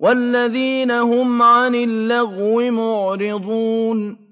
وَالَّذِينَ هُمْ عَنِ اللَّغْوِ مُعْرِضُونَ